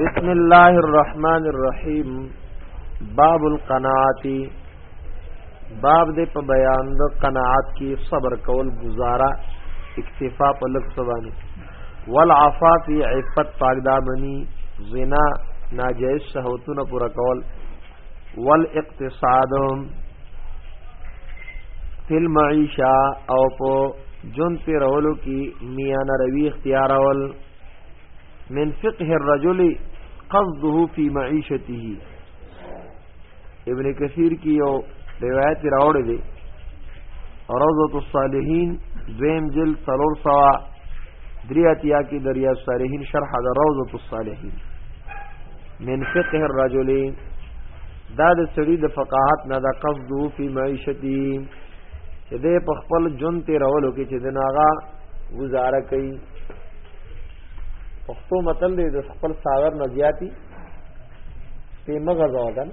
بسم الله الرحمن الرحیم باب القناعت باب دې په بیان د قناعت کې صبر کول گزارا اکتفا په لک سبانی والعفاف عفت پاک دامنی زنا ناجائز شهوتونه پورا کول والاقتصاد فی المعیشہ او په جون تی رولو کی میان روی اختیار اول من فقه الرجل قصده فی معیشته ابن کثیر کی یو روایت راوړی دی روضۃ الصالحین دویم جلد 300 درې اتیا کې د ریاض صالحین شرح د روضه الصالحین من فقه الرجل دا د سړي د فقاهت نه د قصد فی معیشتی چې د په خپل جون ته راولو کې چې د ناغا گزاره کوي پښتو متل دی د خپل ساغر نه زیاتی په مغز وغن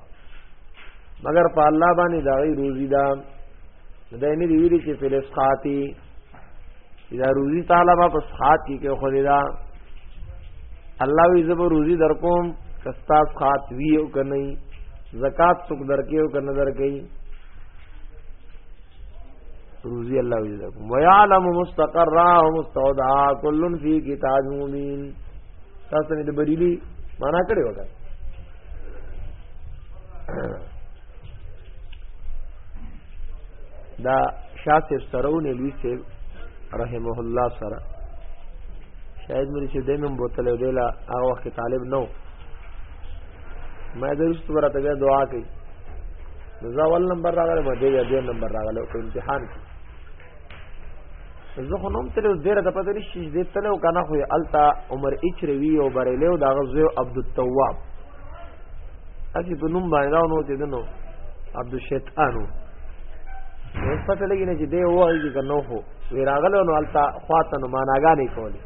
مگر په الله باندې دا غي روزي دا دا نه دی ویلي چې فلسقاتی دا روزي تعالی په سخات کې خو دې دا الله وی زبر روزي در کوم کستا سخات ویو کني زکات څوک درکې او کنه درکې روزی الله وجزاکم ويعلم مستقرها ومستودعها كل في كتاب مبين تاسو نه د بریلی معنا کړی وکړه دا شاسب سرون لوی سے رحمه الله سره شاید مری چې دمن بوتل ویلا هغه وخت طالب نو ما درست ورته بیا دعا کوي زه اول نمبر راغله ما دې دې نمبر راغله په امتحان کې زه خو نوم تل ډیره د پته نشي دې تل او کنه خو التا عمر اچروي او بریلو دا غزو عبد التواب اسی په نوم باندې نو چې دنو عبد الشیطانو اوس پته لګی نه چې دې وایي چې نو خو وی راغله نو التا خواته نو ماناګانې کولې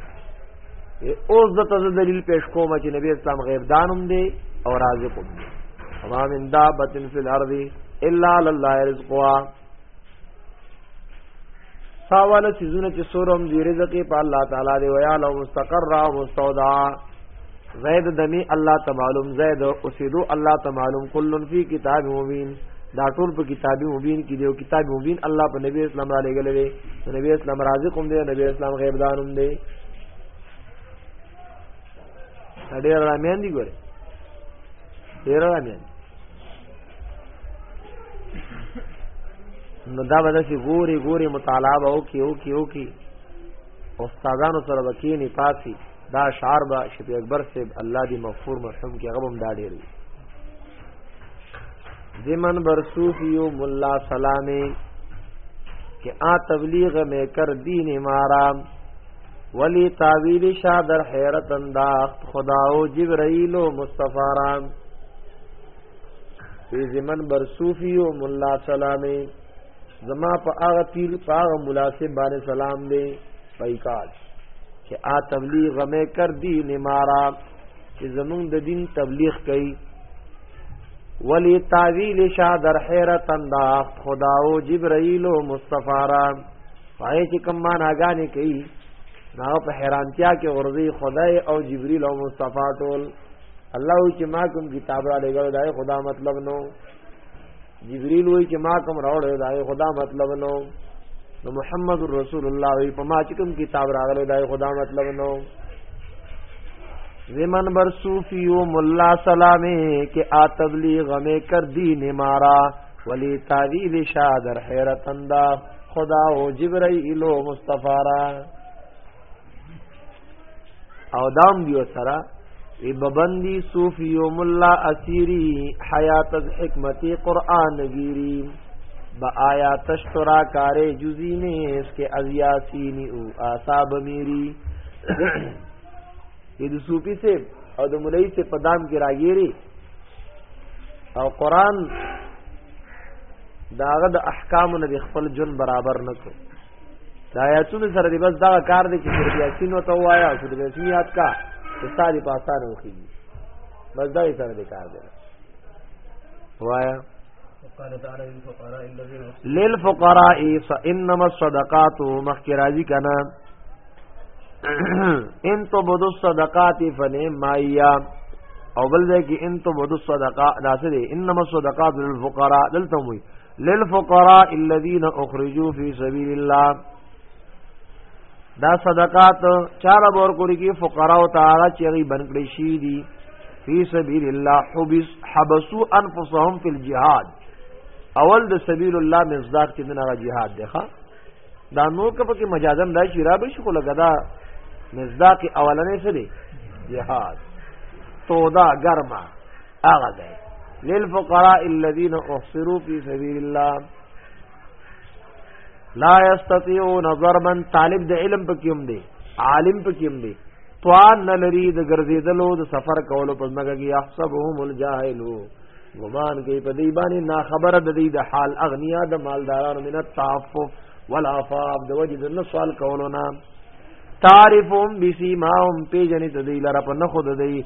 اوس د تاسو دلیل پیش کوم چې نبی اسلام غیب دانم دی او رازق هم دی وما من دابه فی الارض الا لله رزقها ساواله سيزونه چې سورم دی رزق په الله تعالی دی ویا لو مستقر را مستودع زید دمی الله تعالی معلوم زید اوسیدو الله تعالی معلوم کلن فی کتاب مبین دا ټول په کتابی مبین کې دی او کتاب مبین الله په نبی اسلام علیه وسلم نبی اسلام رازق هم دی نبی اسلام غیب دان هم دی ډیر رامیان دي ګوره ډیر رامیان نو دا به داسې ګوري ګوري مطالعه به وکړي وکړي وکړي استادانو سره به کینې پاسي دا شعر به شفیع اکبر صاحب الله دې مغفور مرحوم کې هغه هم دا ډېر وي زمن بر صوفیو ملا سلامي کہ آ تبلیغ میں کر دین مارا ولی تعویل شاہ در حیرت انداخت خداو جبرائیل و مصطفی رام فی زمن بر صوفی و ملا سلامی زما په هغه پیر په هغه مناسب باندې سلام دی پایکال چې آ تبلیغ مې کر دی نمارا چې زمونږ د دین تبلیغ کوي ولی تعویل شا در حیرت انداخت خدا او جبرائیل او مصطفی را پای چې کوم معنا غانې کوي نو په حیرانتیا کې ورځي خدای او جبرئیل او مصطفی ټول الله چې ما کوم کتاب را لګل دا خدا مطلب نو جبريل وای چې ما کوم راوړل دا خدا مطلب نو نو محمد رسول الله وی په ما چې کوم کتاب راغلی دا خدا مطلب نو زمن بر صوفی و ملا سلامے کہ آ تبلیغ میں کر دین مارا ولی تعویل شاہ در حیرت انداز خدا او جبرائیل او مصطفی را او دام دیو سره ای ببندی صوفی یوم الله اسیری حیات از حکمتی قرآن گیری با آیا تشترا کار جزی نیس که از یاسینی او آساب میری یہ دو صوفی سے او د مولای سے پدام کې راګيري او قران داغه د احکام نه خپل جن برابر نکړي دا آیاتونه سره دی بس دا کار دی چې سورۃ یاسین وته وایا سورۃ یاسین یاد کا استاد په آسان وکړي بس دا یې سره دی کار دی وایا للفقراء فانما الصدقات مخکرازی کنا ان تو بدو صدقات فنه مایا او بل ځای کې ان تو بدو صدقات داسې انما الصدقات للفقراء دلته وي للفقراء الذين اخرجوا في سبيل الله دا صدقات چار بور کولی کی فقراء او تعالی چې غي بنکړي شي دي فی سبیل الله حبس حبسوا انفسهم فی الجهاد اول د سبیل الله مصداق چې دغه جهاد دی ښا دا نور کپ کې مجازن دا شی را به شو لګدا مصداق اولنې څه دی جهاد تودا ګرما هغه ده للفقراء الذين احصروا في سبيل الله لا يستطيعون ضربا طالب د علم په کوم دی عالم په کوم دی توان نه لري د ګرځیدلو د سفر کولو په مګه کې احسبهم الجاهلو ګمان کوي په دې باندې نا خبره د دې د حال اغنیا د مالدارانو من التعفف والعفاف د وجه د سوال کولو نه تعرفهم بسیماهم پیجنې د دې لپاره په نخود دی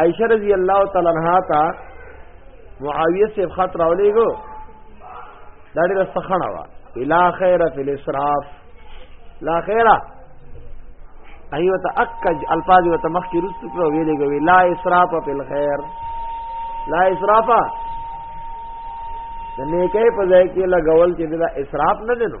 عائشہ رضی اللہ تعالی عنہا تا معاویہ سے خط راولے گو دا ډیره سخنه وا الا خیر فی الاسراف لا خیره ایو ته اکج الفاظ و ته مخکی رست پر ویلې غوي لا اسراف فی الخير لا اسراف د نیکه په ځای کې لګول چې دا اسراف نه دینو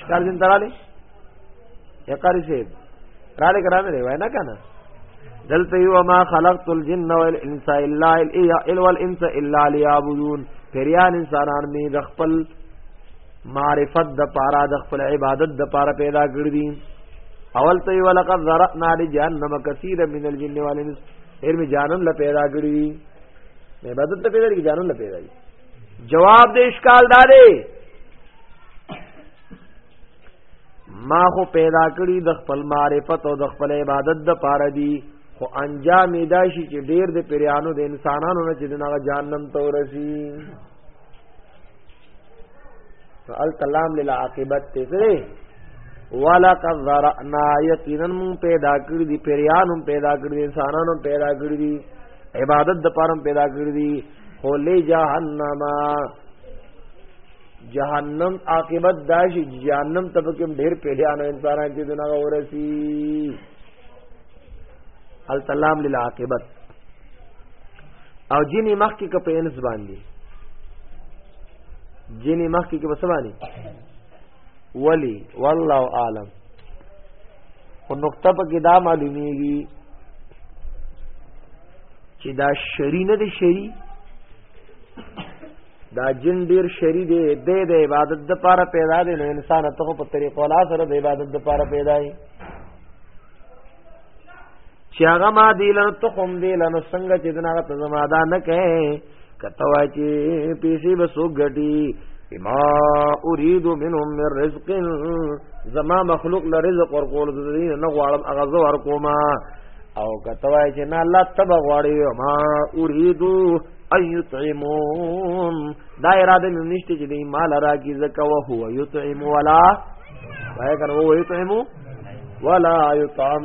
شکار دین تراله یا قاری صاحب راله کرا نه وای نه کنه دلته یو ما خلقت الجن والانس الا الا والانس الا ليعبدون پریان انسانان می د خپل معرفت د پارا د خپل عبادت د پارا پیدا کړ دي اول ته یو لقد ذرأنا لجهنم كثيرا من الجن والانس هر می جانم لا پیدا کړی عبادت ته پیدا کړی جانم لا پیدا کړی جواب د اشکال دا دی ما خو پیدا کړی د خپل معرفت او د خپل عبادت د پاره دی خو انجام دا شي چې ډیر د پریانو د انسانانو نه چې دغه جهنم ته ورسی فعل کلام للعاقبت ته سره ولقد ذرأنا یقینا من پیدا کړی دی پریانو پیدا کړی انسانانو پیدا کړی دی عبادت د پاره پیدا کړی دی خو لجهنم جهنم عاقبت داشي جهنم ته کوم ډېر پیلانو انسانان چې دغه ورسی السلام للعاقبت او جنې مخ کې کپینس باندې جنې مخ کې کپس باندې ولی والله اعلم او نقطه په کې دا معلومیږي چې دا شری نه دی شری دا جن ډیر شری دی د د عبادت د پاره پیدا دی نو انسان ته په طریقو لا سره د عبادت د پاره پیدا دی چې هغه ما دی لنو ته هم دی لنو څنګه چې دغه ته زما دا نه کړي کته وای چې پیسې به سو غټي ما اريد منهم من رزق زما مخلوق له رزق ورکول دي نه غواړم هغه زو ورکوما او کته وای چې نه الله تبا غواړي ما اريد ان يطعمون دا اراده مې نشته چې دې مال راکې زکه او هو يطعم ولا وای کنه هو يطعم ولا يطعم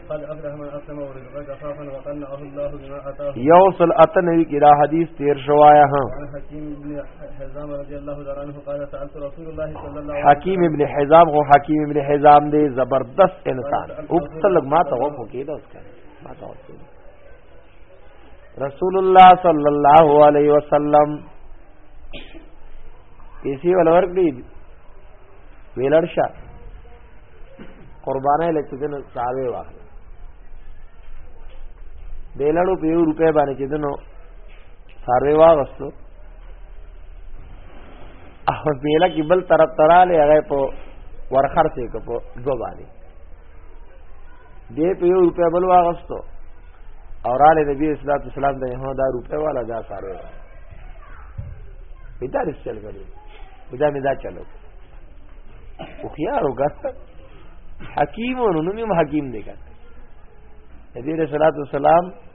یو سل اته نوی کی دا حدیث تیر شوایا ها حکیم ابن حزام هو حکیم ابن حزام دی زبردست انسان او تلګ ما ته وو کې دا اس کا ما ته رسول الله صلی الله علیه وسلم پیسې ولور کړی ویلړ شه قربانای لکه څنګه صاحب واه بیلړو په یو روپې باندې چې دنو ساروي واغستو او بیلګ بل طرف تراله هغه په ورخر څخه په دوه باندې دې په یو روپیا بل واغستو او را لې نبی اسلام اسلام د هو دا روپیا والا دا ساره پیدا رس چل غلي پیدا می دا چلو او خيار وګا حکیم نو نو حکیم دی کړه نبی رسول الله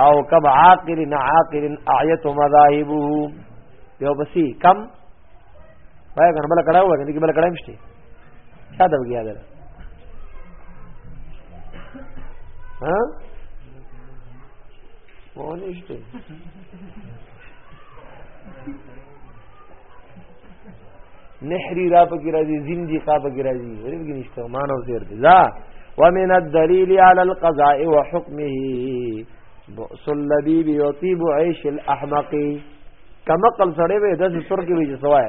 او کم عاقل عاقل اعیت مذاهبه یو بسی کم وای کنه بل کړه وای کنه بل کړه مشته چا دا بګیا ده ها مونږ نشته نحری را پکی راځي زندي کا پکی راځي ورګی نشته مانو زیر دی لا ومن الدليل على القضاء وحكمه بؤس اللبيب يطيب عيش الاحمق کما قل سړې وې د ستر کې وې سوای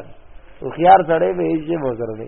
خو خيار سړې وې چې مو سره نه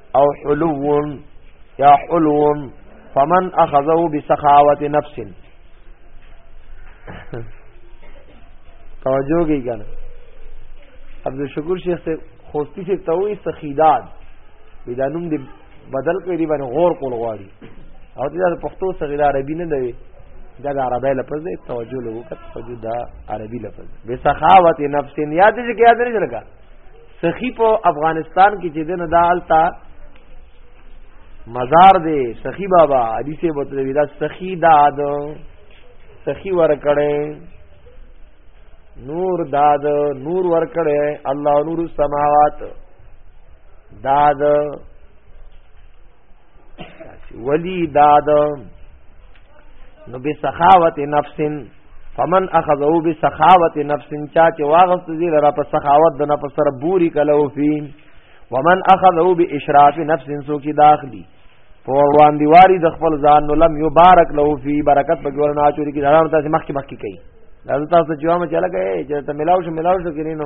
او حلو یا حلو فمن اخذه بسخاوت نفس توجه کی کنه عبد الشکور شیخ سے خوستی سے توئی سخیداد بدانوم دی بدل کړي دی باندې غور کول غواړي او دا پښتو سره عربي نه دی دا د عربی لفظ دی توجه لوګو کا توجه دا عربي لفظ بسخاوت نفس یاد دې کې یاد نه لګا سخی په افغانستان کې چې دنه دالتا مزار دی سخی بابا حدیث په مطلب دا سخی داد سخی ور کړي نور داد نور ور کړي الله نور السماوات داد ولی داد نو به سخاوت نفس فمن اخذو به سخاوت نفس چا چې واغست دي لرا په سخاوت د نفس سره بوري کلو فی ومن اخذو به اشراف نفس سو کی داخلي په وړاندې دیواری د خپل ځان نو لم یبارک له فی برکت په ګور نه اچوري کی دا تاسو مخکې مخکې کوي دا تاسو چې وامه چلګې چې ته ملاو شو ملاو شو کې نه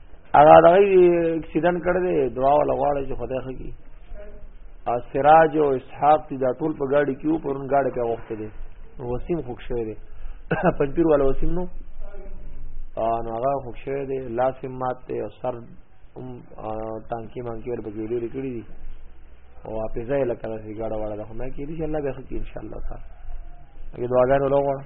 هغه دغه اکسیډنټ کړی دی دعا ولا غواړي چې خدای خو کی او سراج او اسحاق دي دا ټول په گاډي کې وو پرون گاډي کې وخت دي وسیم خوښ شوی دی پنځپیر والا وسیم نو نو هغه خوښ شوی دی لاس یې مات دی او سر ټانکی مانکی ور بګې ډېرې کړې دي او په ځای لکه داسې ګاډه واړه ده خو مې کې دي چې الله به خکې ان شاء الله تعالی دعاګانې ولغواړم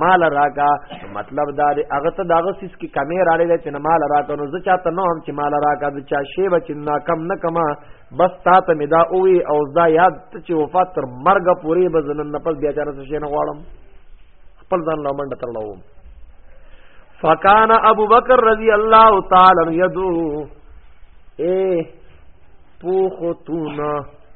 مال راکا مطلب دا دی هغه ته داغه سیس کی کمی را لید چې مال راکا نو زه چاته نو هم چې مال راکا د چا شی بچ نه کم نه کما بس تا ته مدا اوی او دا یاد چې وفات تر مرګ پوری به زنن نه پس بیا چانه شي نه غواړم خپل ځان لامن تر لوم فکان ابو بکر رضی الله تعالی یدو اے پوخو تونا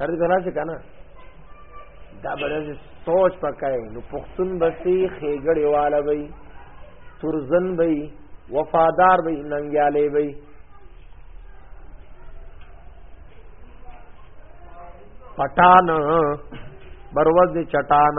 ارته راځي کنه دا بلځ سوچ پکای نو پښتون بسی خېګړې والا وي ترزن وي وفادار وي ننګیالې وي پټان بروز چټان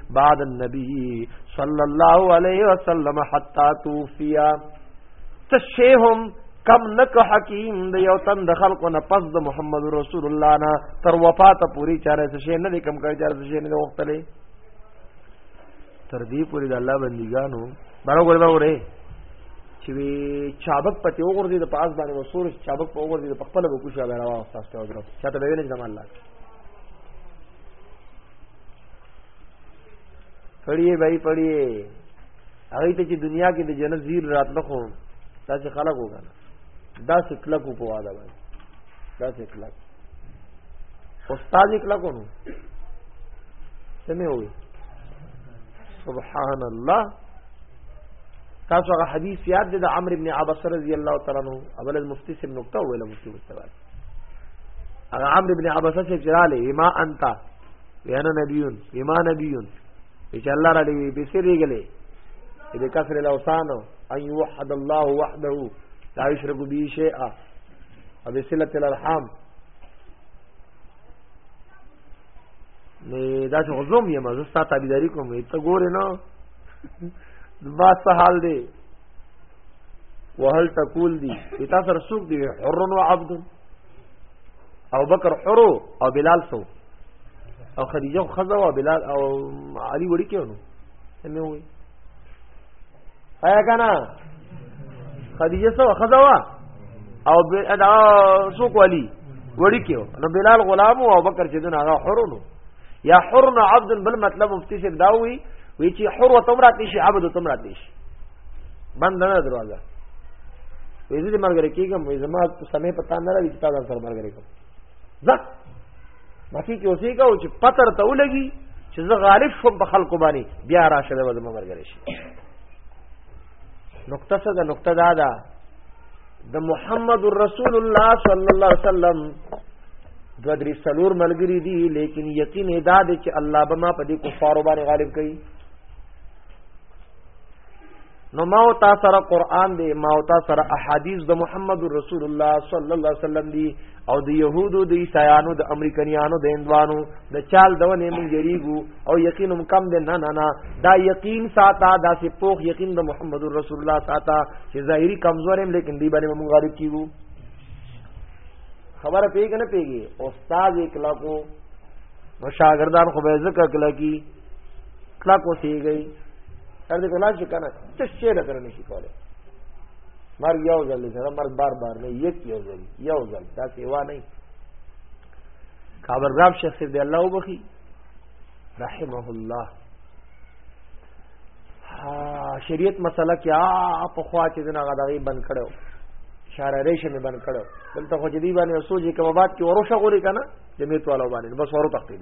بعد النبي صلى الله عليه وسلم حتى توفي تشيهم کم نک حکیم د یو تن د خلکو نه پس د محمد رسول الله نه تر وفات پوری چاره څه شي نه دي کم کړی چاره څه شي نه دي وختلې تر دې پوری د الله بندګانو برابر دا وره چې چابک پتی وګورځي د پاس باندې وسور چابک په وګورځي د خپل وکوشه به راوستاسته وګورم چاته به ویل جمال الله پڑھیے بھائی پڑھیے هغه ته چې دنیا کې د جنت زیر راتله خو تاسو خلق وګا دا سکلک په واده باندې دا سکلک استاد کلک ونو سمې وي سبحان الله تاسو هغه حدیث یاد دی د عمرو ابن عباس رضی الله تعالی عنہ اول المفتی سم نقطه ویله مفتی مستواد هغه عمرو ابن عباس چې چراله ما انت یعنی نبیون بما نبیون چې الله را لوي به سری غلې دې کسر الاوسان ان يوحد الله وحده لا يشرك به شيئا ابي صله الارحام نه دا څه غزوم یم زه ستاسو تابعداري کوم ته ګوره نه ما څه حال دی وهل تقول دی تاسو رسوک دی حر و عبد او بکر حرو او بلال سو او خدیجه خزا او بلال او علی وړي کې نو سمې وي آیا کنه خدیجه سو خزا وا او دا سو کولی وړي کې نو بلال غلام او بکر چې دون هغه حرو نو یا حرن عبد بل مطلب مفتی سے داوی وی چې حر و تمرات نشي عبد و تمرات نشي بند نه دروازه وې دې مرګره کېږم وې زما سمې پتا نه راځي چې تاسو سره مرګره کوم ځه باقي کې اوسې کا او چې پتر ته ولګي چې زه غالب شوم په خلکو باندې بیا راشه به زما مرګره شي نقطه څه ده نقطه دا ده د محمد رسول الله صلی الله علیه وسلم دو درې سلور ملګری دي لیکن یقین ادا دي چې الله به ما په دې کفارو باندې غالب کړي نو ما او تاسو سره قران دی ما او تاسو سره احادیث د محمد رسول الله صلی الله علیه وسلم دی او د يهودو د عیسایانو د امریکایانو د هندوانو د چال دونه مونږ یریګو او یقین کم دی نه نه نه دا یقین ساته دا سی پوخ یقین د محمد رسول الله ساته چې ظاهری کمزورم لیکن دی باندې مونږ غالب کیو خبره پیګ نه پیګي استاد اکلا کو شاګردان خو به ذکر کلا کی کلا کو سی گئی سر دې کلا چې کنه څه شي نه درنه شي کوله مرګ یو ځل دی دا مرګ بار بار نه یک یو ځل یو ځل دا سیوا نه کابر راب شیخ دې الله وبخي رحمه الله شریعت مسله کې آ په خوا چې دنا غدغي بند کړو شارع ریشه می بند کړو دلته خو جدي باندې سوجي کومه بات کې وروشه غوري کنه جمعیت والو باندې بس ورو تختیل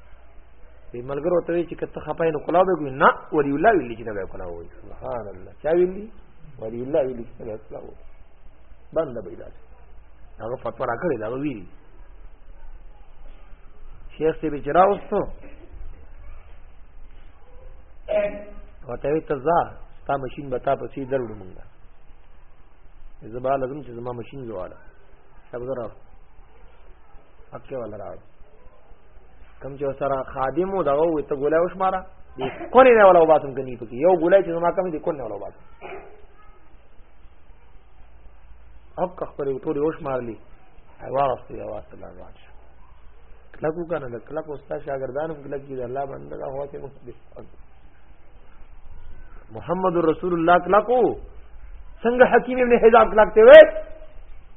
وی ملګرو ته وی چې کته خپای نو کلا به ګل نه ولی الله ویلی چې نه به کلا وای سبحان الله چا ویلی ولی الله ویلی چې نه کلا وای بند به دا هغه فتوا راکړی دا وی شیخ سی بچرا وستو وته وی تزا تا ماشین بتا پسې درلو مونږه زبا لازم چې زما ماشین زواله شبګرا اکه ولا راو کم چې سره خادمو دغه وي ته ګولای اوس مارا دې کونی نه ولا وباسم کني پکې یو ګولای چې زما کم دې کونی ولا وباسم او که خپل ټول اوس مارلی هوا واستي هوا واستي لاړ شو کلکو کنه د کلکو استاد شاګردانو کلک دي الله باندې دا هوا ته مخ دي محمد رسول الله کلاکو څنګه حکیم ابن حزام کلاک ته وای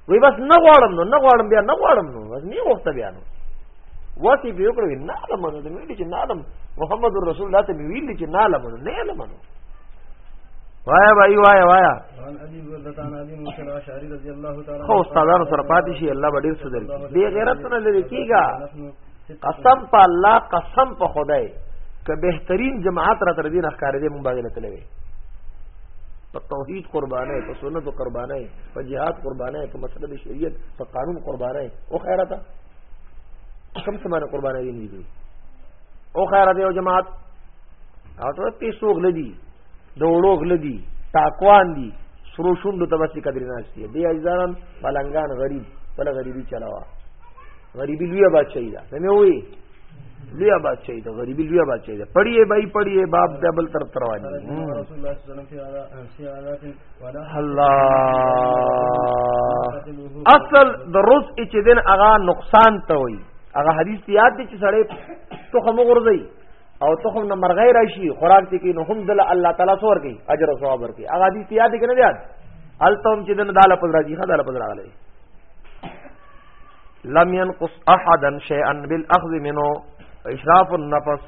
وی بس نه غواړم نو نه غواړم بیا نه غواړم نو بس نه وخته بیا نو وتی به وکړو نه علم نو دې ویل چې نه علم محمد رسول الله ته ویل چې نه علم نو نه علم نو وایا وای وایا وایا خو استادانو سره پاتې شي الله به ډیر څه درکړي بے غیرت نه لري کیږي قسم په الله قسم په خدای که بهترین جماعت را تر دین اخکار دې مونږ باندې تلوي په توحید قربانه په سنت قربانه په جهاد قربانه په مسلک شریعت په قانون قربانه او خیرته کم سمانه قربانه دي نه او خیرته او جماعت او ته پیسو غلدي دوړو غلدي تاکوان دي سرو شوند ته بس قدر نه شي دي ځان پلنګان غریب بل غریبي چلاوه غریبی لوی بادشاہی ده سمې وي لوی بادشاہی ده غریبی لوی بادشاہی ده پڑھیے بھائی پڑھیے باب د بل طرف روان دي الله اصل د روز چې دین هغه نقصان ته وي هغه حدیث یاد دي چې سړی تخم غورځي او تخم نه مرغې راشي خوراک دي کې نو هم دل الله تعالی سور کوي اجر او ثواب ورکي هغه حدیث یاد دي کنه یاد التم چې دین داله پدراجي خدای له پدراغله لم ينقص احدا شيئا بالاخذ منه اشراف النفس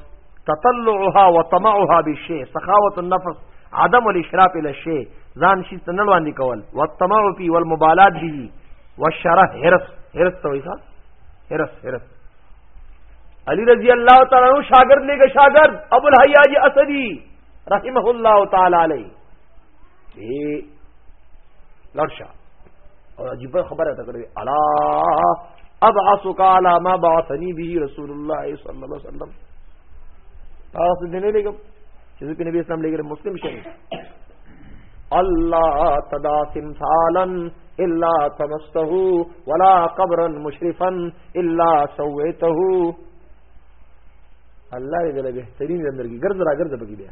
تطلعها وطمعها بالشيء سخاوت النفس عدم الاشراف الى الشيء ځان شي تنل باندې کول والطمع فی والمبالات به والشره حرس حرس ته وایي حرس حرس علی رضی الله تعالی عنہ شاگرد لګه شاگرد ابو الحیاج اسدی رحمه الله تعالی علیه چې لړشه او عجیب خبره ته کړې الا ابعثك على ما بعثني به رسول الله صلى الله عليه وسلم تاسو دې نه لګم چې په نبی اسلام لګره مسلم شي الله تدا تمثالا الا تمسته ولا قبرا مشرفا الا سويته الله دې له بهترین زندګي ګرځ را ګرځ بګی بیا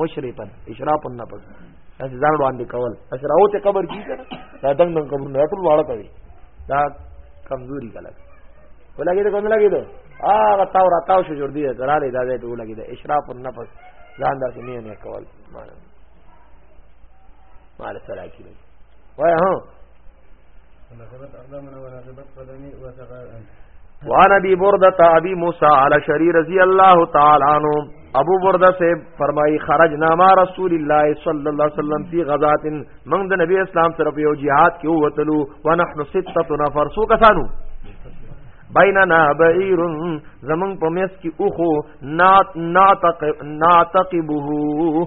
مشرفا اشراف النفس چې ځان وړاندې کول اشراو ته قبر کی کړه دا دنګ دنګ قبر نه ټول واړه کوي دا کمزوري کله ولګي ته کوم لګي ته هغه تاو را تاو شو جوړ دی غراله دا دې ته ولګي دا اشراف النفس ځان داسې نه نه کول مال سره کیږي وای هو وعن ابي برده ابي موسى على شري رضي الله تعالى عنه ابو برده سے فرمای خرجنا مع رسول الله صلى الله عليه وسلم في غزات من د نبی اسلام طرف یو jihad کې وتلو ونحن سته نفر سو کسانو بیننا بعیر زمون په میس کې اوخو نات ناتق ناتقبه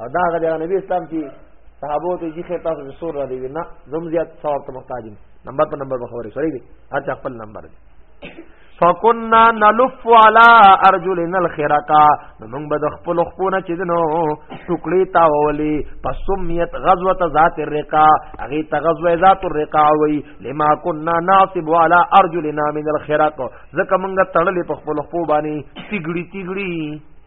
او دا غل نبی اسلام چې صحابو ته یې خیر تاسو سور را دی نه زم زیات ثواب ته محتاج نمبر په نمبر به خبرې سړی دی هر چا خپل نمبر دی فكنا نلف على ارجلنا الخرقا موږ به د خپل خپونه چې دنو ټوکړي تا ولي پسمیت غزوه ذات الرقا هغه ته غزوه ذات الرقا وي لما كنا ناصب على ارجلنا من الخرق ځکه موږ تړلې په خپل خپو باندې تیګړي تیګړي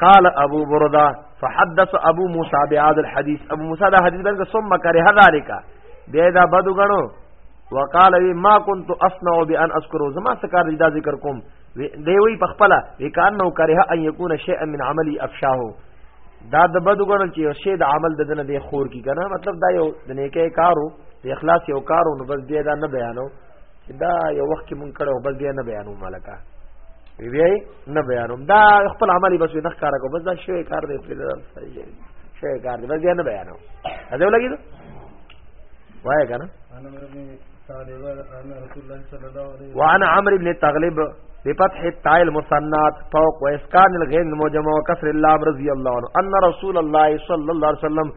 قال ابو برده فحدث ابو موسى بهذا الحديث ابو موسى دا حدیث بلکې ثم کرے ذالک بیا دا بدو غنو وقال وی ما كنت اصنع بان اذكر زما سکار دا ذکر کوم دی وی پخپلا وکانو کرے ان یکون شیئا من عملی افشاه دا د بدو غنو چې شی د عمل د دنه دی خور کی کنه مطلب دا یو د نیکه کارو د اخلاص یو کارو نو بس دی دا نه بیانو دا یو وخت کې مونږ کړو بس بیا نه بیانو ملکا بیا نه بیانو دا خپل عملی بس نه ښکارا کو بس دا شوی کار دی په دې سره شوی کار دی بس بیا نه بیانو دا یو لګی دا وای کنه وعن عمرو بن تغلب بفتح التاء المثنات فوق واسكان الغين المجمع وكسر اللام رضي الله عنه ان رسول الله صلى الله عليه وسلم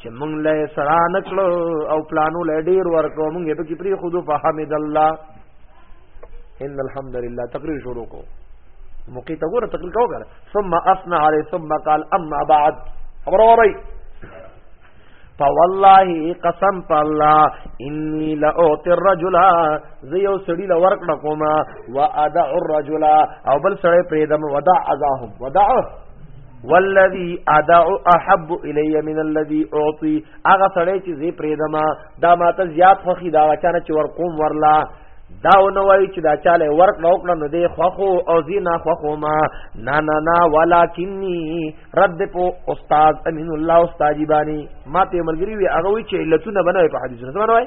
چې مونږ له سړا نکړو او پلانو له ډیر ورکو مونږ په کې پری خود په حمد الله ان الحمدلله تقریر شروع کو موقع ته ګوره تقریر کو کړه ثم اثنى عليه ثم قال اما بعد خبر اوري فوالله قسم په الله انی لاعطي الرجل زه یو سړی له ورکړه کومه وادع الرجل او بل سړی پرېدم ودع عذاهم ودع والذي ادع احب الي من الذي اعطي هغه سړی چې زی پریدما دا ماته زیات خوخي دا چانه چې ور کوم ورلا دا نو وای چې دا چاله ورک نو کړه نو دی خوخو او زی نه خوخو ما نا نا نا ولکنی رد په استاد امین الله استاد جی بانی ما ته ملګری وی هغه وی چې علتونه بنوي په حدیث نه سمونه وای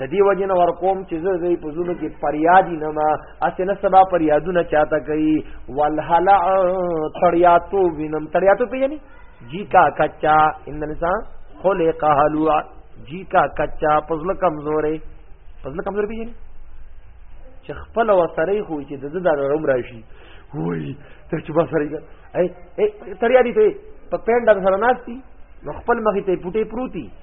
د دې وجه نه ورکوم چې زه دې په زړه کې فریادی نه ما اسنه سبا فریادونه چاته کوي والهلع تړیاتو وینم تړیاتو پیژني جی کا کچا ان انسان خلق هلوع جی کا کچا پزله کمزورې پزله کمزورې پیژني چې خپل وسره خو چې د زړه د عمر راشي وای ته چې بسرې ای تړیادی ته په پینډ سره ناشتي نو خپل مخې ته پټې پروتي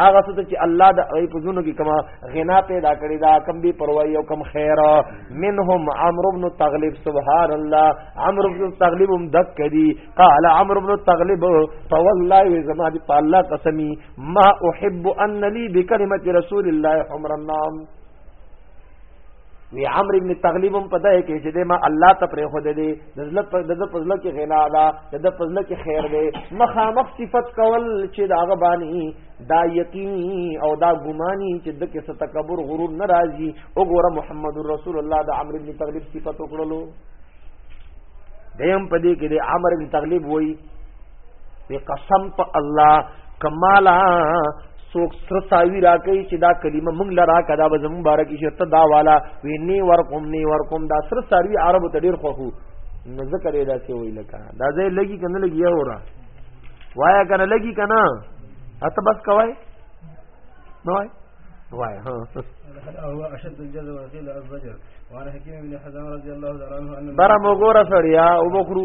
هغه څه چې الله د ای په زونو کې کما غنا پیدا کړی دا کم بي پروايي او کم خیر منهم عمرو بن تغلب سبحان الله عمرو بن تغلب هم دک کړي قال عمرو بن تغلب فوالله زما دي په الله قسمي ما احب ان لي بكلمه رسول الله عمر النام وی عمر ابن تغلیبم په دای کې چې د ما الله ته پرې خو دې د زلت په د پزله کې غنا ده د پزله کې خیر دی مخامخ صفت کول چې دا غبانی دا یقینی او دا ګمانی چې د کې ستکبر غرور ناراضي او ګوره محمد رسول الله د عمر ابن تغلیب صفت وکړلو دیم په دې کې د عمر ابن تغلیب وای وی قسم په الله کمالا څوک سره ساوی راکې چې دا کلمه موږ لرا کدا به زمون بارک شرط دا والا ویني ورقم ني ورقم دا سره ساوی عربو ته ډیر خوخو نو ذکر یې دا څه وی لکه دا ځای لګي کنه لګي یو را وایا کنه لګي کنه اته بس کوي نو وای وای ها هو اشد الجزء وقيل الزجر وعن حكيم بن حزام رضي الله تعالى عنه ان برا مغور سړیا او بکرو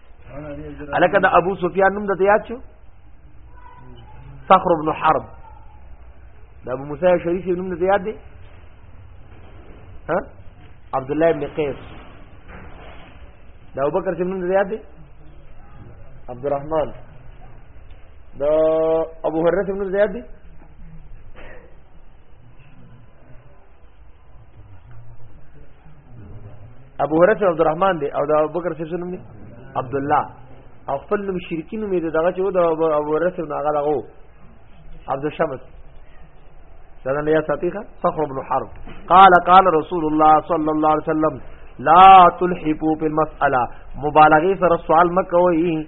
الکه د ابو سفیان نوم د یاد شو صخر ابن حرب د ابو موسی شریف نوم د یاد دی ها عبد الله ابن قیس د ابو بکر سیم نوم د یاد دی عبد الرحمن د ابو هرره سیم نوم د یاد دی ابو هريره عبد الرحمن دی او د ابو بکر څه نوم دی عبد الله او خپل نوم شرکی نوم دی دغه چې د ابو هريره څخه هغه دغه عبد الشمس دا نه یا ساتیخه فخر ابن حرب قال قال رسول الله صلى الله عليه وسلم لا تلحقوا في المساله مبالغه سره سوال مکوئ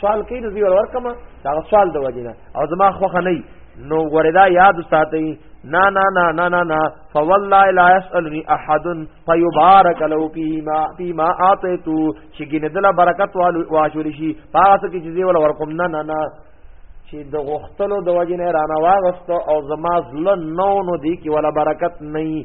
سوال کوي نو زیور ورکم دا سوال د وجنه او زما خوخه نه نو وردا یاد ساتي نا نا نا نا نا نا فوالله لا يسالني احد فيبارك له فيما فيما اعطيت چې ګینه دل برکت والو واجور شي پاس کې چې زیور ورکم نه نه نه چې د غختلو د وجنه رانه واغستو او زما زله نو نو دی کې ولا برکت نه